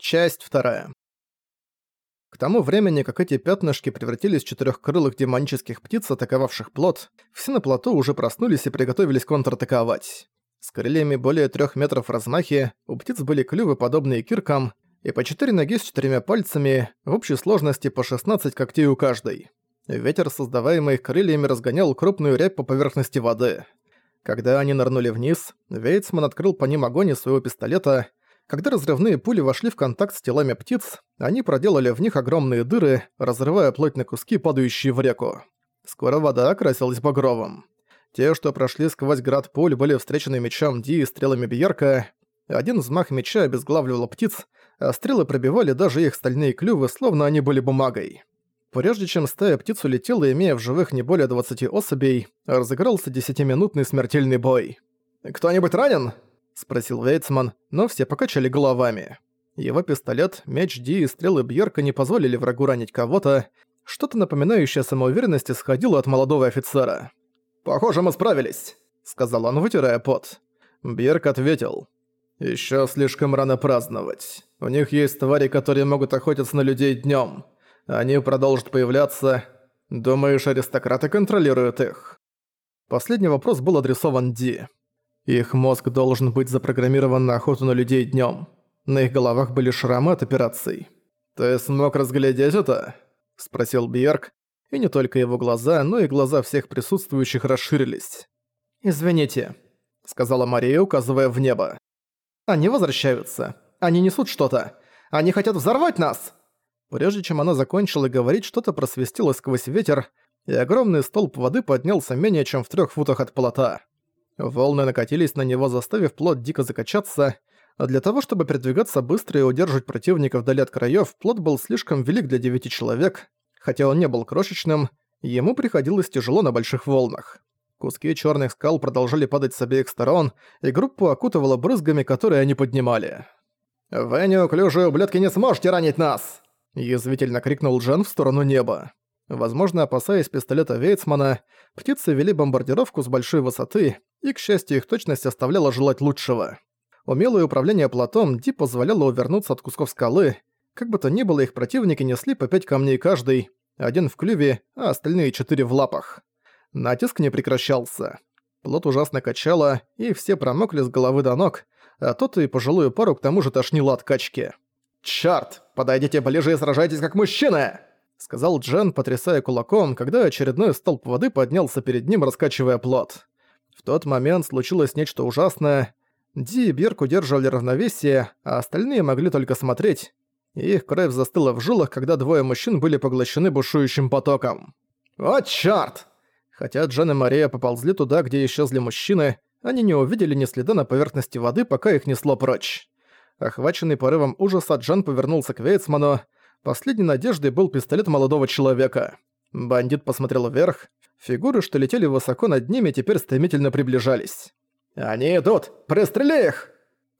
Часть вторая. К тому времени, как эти пятнышки превратились в четырехкрылых демонических птиц, атаковавших плод, все на плоту уже проснулись и приготовились контратаковать. С крыльями более трех метров в размахе, у птиц были клювы, подобные киркам, и по четыре ноги с четырьмя пальцами, в общей сложности по 16 когтей у каждой. Ветер, создаваемый их крыльями, разгонял крупную рябь по поверхности воды. Когда они нырнули вниз, Вейцман открыл по ним огонь из своего пистолета, когда разрывные пули вошли в контакт с телами птиц, они проделали в них огромные дыры, разрывая плоть на куски, падающие в реку. Скоро вода окрасилась багровым. Те, что прошли сквозь град пуль, были встречены мечом Ди и стрелами Бьерка. Один взмах меча обезглавливал птиц, а стрелы пробивали даже их стальные клювы, словно они были бумагой. Прежде чем стая птиц улетела, имея в живых не более 20 особей, разыгрался десятиминутный смертельный бой. «Кто-нибудь ранен?» Спросил Вейцман, но все покачали головами. Его пистолет, меч Ди и стрелы Бьерка не позволили врагу ранить кого-то. Что-то напоминающее самоуверенность исходило от молодого офицера. «Похоже, мы справились», — сказал он, вытирая пот. Бьерк ответил. «Ещё слишком рано праздновать. У них есть твари, которые могут охотиться на людей днём. Они продолжат появляться. Думаешь, аристократы контролируют их?» Последний вопрос был адресован Ди. Их мозг должен быть запрограммирован на охоту на людей днём. На их головах были шрамы от операций. «Ты смог разглядеть это?» – спросил Бьерк, и не только его глаза, но и глаза всех присутствующих расширились. «Извините», – сказала Мария, указывая в небо. «Они возвращаются. Они несут что-то. Они хотят взорвать нас!» Прежде чем она закончила говорить, что-то просвистело сквозь ветер, и огромный столб воды поднялся менее чем в трех футах от плота. Волны накатились на него, заставив плот дико закачаться, а для того, чтобы передвигаться быстро и удерживать противника вдали от краев, плот был слишком велик для девяти человек, хотя он не был крошечным, ему приходилось тяжело на больших волнах. Куски черных скал продолжали падать с обеих сторон, и группу окутывало брызгами, которые они поднимали. «Вы, неуклюжие ублюдки, не сможете ранить нас!» Язвительно крикнул Джен в сторону неба. Возможно, опасаясь пистолета Вейцмана, птицы вели бомбардировку с большой высоты, и, к счастью, их точность оставляла желать лучшего. Умелое управление плотом Ди позволяло увернуться от кусков скалы, как бы то ни было, их противники несли по пять камней каждый, один в клюве, а остальные четыре в лапах. Натиск не прекращался. Плот ужасно качало, и все промокли с головы до ног, а тот и пожилую пару к тому же тошнило от качки. «Чёрт! Подойдите ближе и сражайтесь как мужчины!» сказал Джен, потрясая кулаком, когда очередной столб воды поднялся перед ним, раскачивая плот. В тот момент случилось нечто ужасное. Ди и Бирк удерживали равновесие, а остальные могли только смотреть. Их кровь застыла в жилах, когда двое мужчин были поглощены бушующим потоком. «О, чёрт!» Хотя Джен и Мария поползли туда, где исчезли мужчины, они не увидели ни следа на поверхности воды, пока их несло прочь. Охваченный порывом ужаса, Джен повернулся к Вейцману, Последней надеждой был пистолет молодого человека. Бандит посмотрел вверх. Фигуры, что летели высоко над ними, теперь стремительно приближались. «Они идут! Пристрели их!»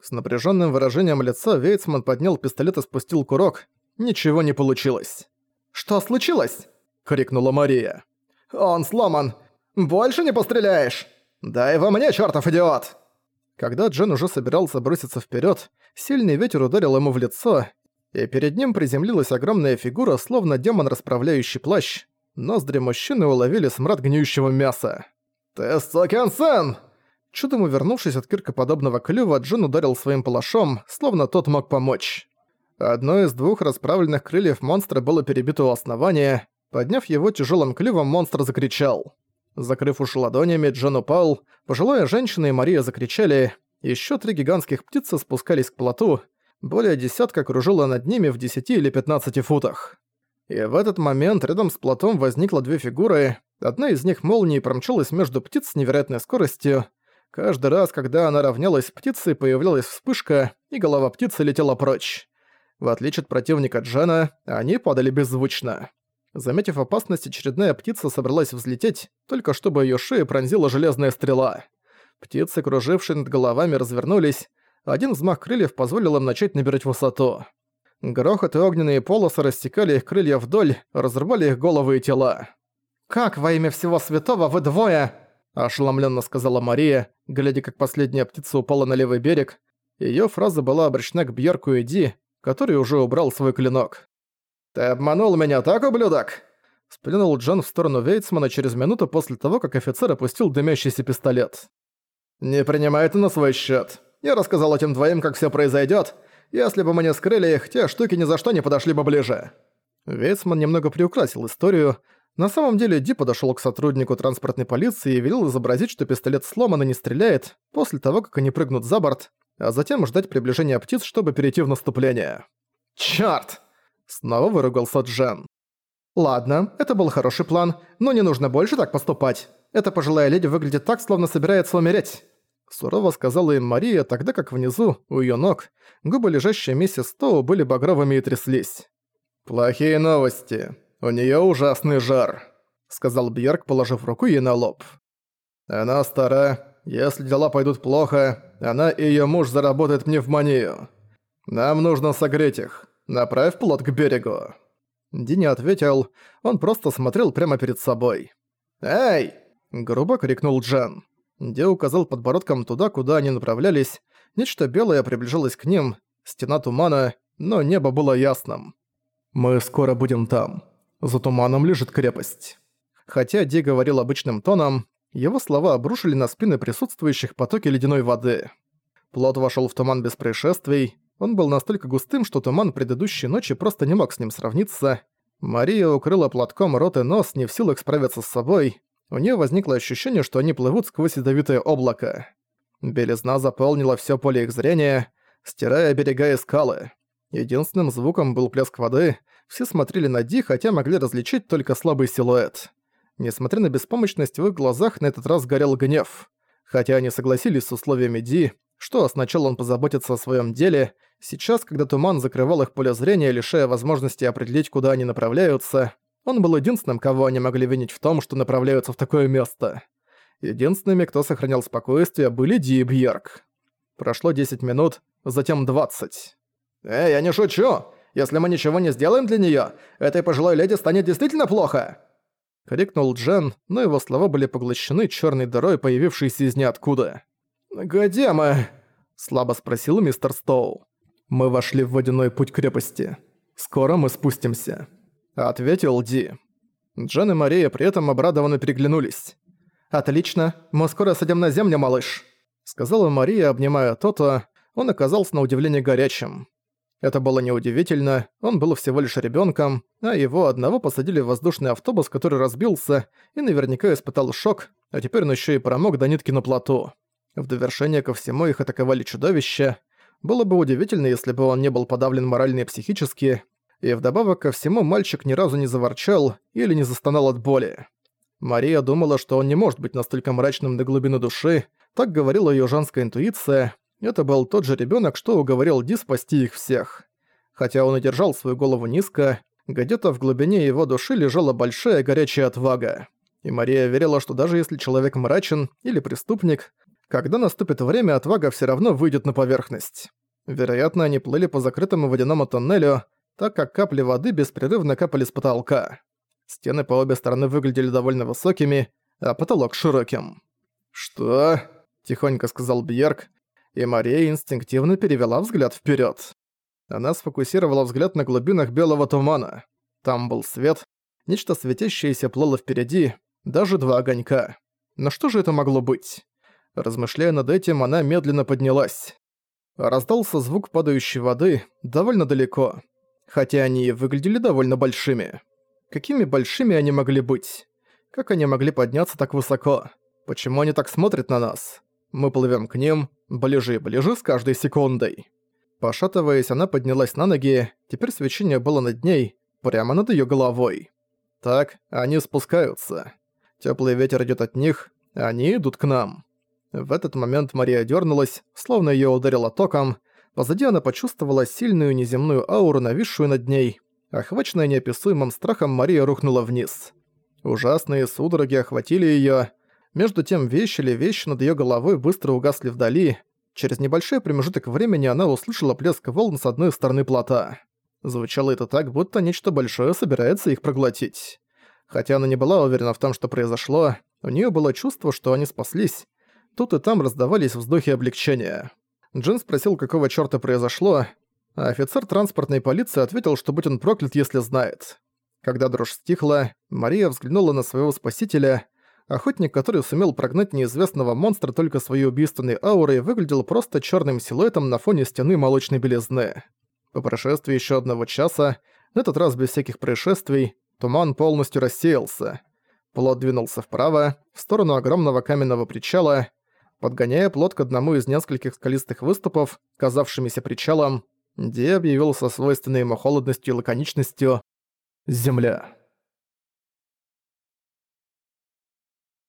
С напряженным выражением лица Вейцман поднял пистолет и спустил курок. Ничего не получилось. «Что случилось?» — крикнула Мария. «Он сломан! Больше не постреляешь! Дай во мне, чертов идиот!» Когда Джен уже собирался броситься вперед, сильный ветер ударил ему в лицо, и перед ним приземлилась огромная фигура, словно демон, расправляющий плащ. Ноздри мужчины уловили смрад гниющего мяса. «Ты сукин Чудом увернувшись от киркоподобного клюва, Джин ударил своим палашом, словно тот мог помочь. Одно из двух расправленных крыльев монстра было перебито у основания. Подняв его тяжелым клювом, монстр закричал. Закрыв уши ладонями, Джин упал. Пожилая женщина и Мария закричали. Еще три гигантских птицы спускались к плоту, более десятка кружило над ними в 10 или 15 футах. И в этот момент рядом с плотом возникло две фигуры, одна из них молнией промчалась между птиц с невероятной скоростью. Каждый раз, когда она равнялась с птицей, появлялась вспышка, и голова птицы летела прочь. В отличие от противника Джана, они падали беззвучно. Заметив опасность, очередная птица собралась взлететь, только чтобы её шею пронзила железная стрела. Птицы, кружившие над головами, развернулись, один взмах крыльев позволил им начать набирать высоту. Грохот и огненные полосы растекали их крылья вдоль, разрывали их головы и тела. «Как во имя всего святого вы двое?» – ошеломленно сказала Мария, глядя, как последняя птица упала на левый берег. Ее фраза была обращена к Бьерку и Ди, который уже убрал свой клинок. «Ты обманул меня, так, ублюдок?» Сплюнул Джон в сторону Вейцмана через минуту после того, как офицер опустил дымящийся пистолет. «Не принимай это на свой счет. Я рассказал этим двоим, как все произойдет. Если бы мы не скрыли их, те штуки ни за что не подошли бы ближе». Вейцман немного приукрасил историю. На самом деле Ди подошел к сотруднику транспортной полиции и велел изобразить, что пистолет сломан и не стреляет, после того, как они прыгнут за борт, а затем ждать приближения птиц, чтобы перейти в наступление. «Чёрт!» — снова выругался Джен. «Ладно, это был хороший план, но не нужно больше так поступать. Эта пожилая леди выглядит так, словно собирается умереть». Сурово сказала им Мария, тогда как внизу, у её ног, губы лежащие миссис Тоу были багровыми и тряслись. «Плохие новости. У неё ужасный жар», — сказал Бьерк, положив руку ей на лоб. «Она стара. Если дела пойдут плохо, она и её муж заработают пневмонию. Нам нужно согреть их. Направь плот к берегу». Ди не ответил, он просто смотрел прямо перед собой. «Эй!» – грубо крикнул Джен. Ди указал подбородком туда, куда они направлялись. Нечто белое приближалось к ним, стена тумана, но небо было ясным. «Мы скоро будем там. За туманом лежит крепость». Хотя Ди говорил обычным тоном, его слова обрушили на спины присутствующих потоки ледяной воды. Плот вошел в туман без происшествий, он был настолько густым, что туман предыдущей ночи просто не мог с ним сравниться. Мария укрыла платком рот и нос, не в силах справиться с собой. У нее возникло ощущение, что они плывут сквозь ядовитое облако. Белизна заполнила все поле их зрения, стирая берега и скалы. Единственным звуком был плеск воды, все смотрели на Ди, хотя могли различить только слабый силуэт. Несмотря на беспомощность, в их глазах на этот раз горел гнев. Хотя они согласились с условиями Ди, что сначала он позаботится о своем деле, сейчас, когда туман закрывал их поле зрения, лишая возможности определить, куда они направляются, он был единственным, кого они могли винить в том, что направляются в такое место. Единственными, кто сохранял спокойствие, были Ди и Бьерк. Прошло 10 минут, затем 20. «Эй, я не шучу! Если мы ничего не сделаем для неё, этой пожилой леди станет действительно плохо!» Крикнул Джен, но его слова были поглощены чёрной дырой, появившейся из ниоткуда. «Где мы?» – слабо спросил мистер Стоу. «Мы вошли в водяной путь крепости. Скоро мы спустимся», – ответил Ди. Джен и Мария при этом обрадованно переглянулись. «Отлично, мы скоро садим на землю, малыш», – сказала Мария, обнимая Тото. Он оказался на удивление горячим. Это было неудивительно, он был всего лишь ребенком, а его одного посадили в воздушный автобус, который разбился, и наверняка испытал шок, а теперь он еще и промок до нитки на плоту. В довершение ко всему их атаковали чудовища. Было бы удивительно, если бы он не был подавлен морально и психически, и вдобавок ко всему мальчик ни разу не заворчал или не застонал от боли. Мария думала, что он не может быть настолько мрачным до глубины души, так говорила ее женская интуиция. Это был тот же ребенок, что уговорил Ди спасти их всех. Хотя он и держал свою голову низко, где-то в глубине его души лежала большая горячая отвага. И Мария верила, что даже если человек мрачен или преступник, когда наступит время, отвага все равно выйдет на поверхность. Вероятно, они плыли по закрытому водяному тоннелю, так как капли воды беспрерывно капали с потолка. Стены по обе стороны выглядели довольно высокими, а потолок широким. «Что?» – тихонько сказал Бьерк, и Мария инстинктивно перевела взгляд вперед. Она сфокусировала взгляд на глубинах белого тумана. Там был свет, нечто светящееся плыло впереди, даже два огонька. Но что же это могло быть? Размышляя над этим, она медленно поднялась. Раздался звук падающей воды довольно далеко, хотя они и выглядели довольно большими. Какими большими они могли быть? Как они могли подняться так высоко? Почему они так смотрят на нас? Мы плывем к ним, ближе и ближе с каждой секундой. Пошатываясь, она поднялась на ноги, теперь свечение было над ней, прямо над ее головой. Так, они спускаются. Теплый ветер идет от них, они идут к нам. В этот момент Мария дернулась, словно ее ударило током. Позади она почувствовала сильную неземную ауру, нависшую над ней. Охваченная неописуемым страхом, Мария рухнула вниз. Ужасные судороги охватили ее. Между тем вещи или вещи над ее головой быстро угасли вдали. Через небольшой промежуток времени она услышала плеск волн с одной стороны плота. Звучало это так, будто нечто большое собирается их проглотить. Хотя она не была уверена в том, что произошло, у нее было чувство, что они спаслись, Тут и там раздавались вздохи облегчения. Джин спросил, какого чёрта произошло. А офицер транспортной полиции ответил, что будь он проклят, если знает. Когда дрожь стихла, Мария взглянула на своего спасителя. Охотник, который сумел прогнать неизвестного монстра только своей убийственной аурой, выглядел просто черным силуэтом на фоне стены молочной белизны. По прошествии еще одного часа, на этот раз без всяких происшествий, туман полностью рассеялся. Плот двинулся вправо, в сторону огромного каменного причала. Подгоняя плот к одному из нескольких скалистых выступов, казавшимися причалом, Ди объявил со свойственной ему холодностью и лаконичностью «Земля».